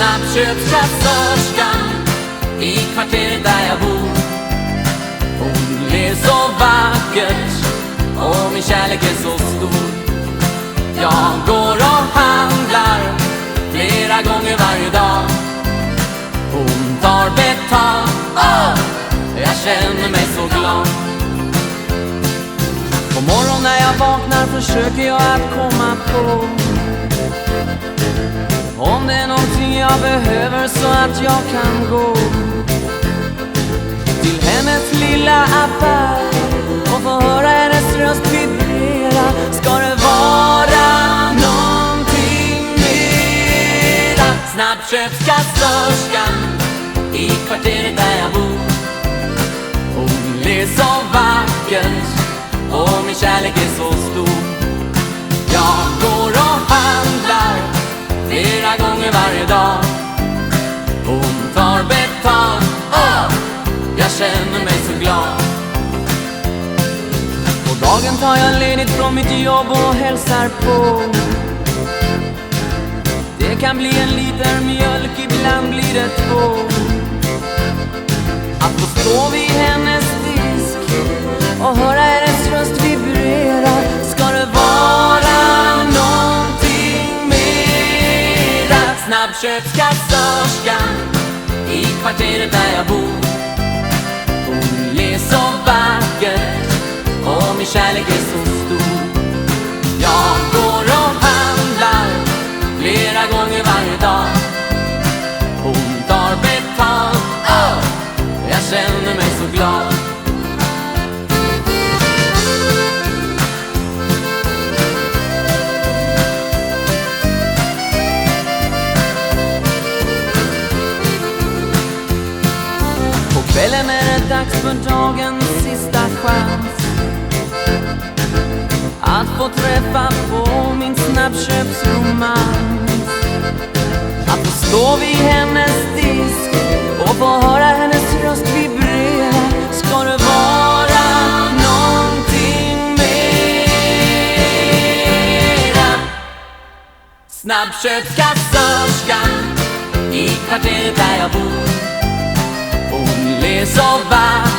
snabbköpskassörskan i kvarteret där jag bor. Hon ler så vackert och min kärlek är så stor. Jag går och handlar flera gånger varje dag. Hon tar betalt, oh, jag känner mig så glad. På morgonen när jag vaknar försöker jag att komma på om det är någon jag behöver så att jag kan gå till hennes lilla affär och få höra hennes röst vibrera. Ska det vara någonting mera? Snabbköpskassörskan i kvarteret där jag bor. Hon ler så vackert och min kärlek är så stor. Jag går och handlar flera gånger varje dag. Känner mig så glad. På dagen tar jag ledigt från mitt jobb och hälsar på. Det kan bli en liter mjölk, ibland blir det två. Att få stå vid hennes disk och höra hennes röst vibrera. Ska det vara någonting mera? Snabbköpskassörskan i kvarteret där jag bor. Kvällen är det dags för dagens sista chans. Att få träffa på min snabbköpsromans. Att få stå vid hennes disk och få höra hennes röst vibrera. Ska det vara någonting mera? Snabbköpskassörskan i kvarteret där jag bor. It's all by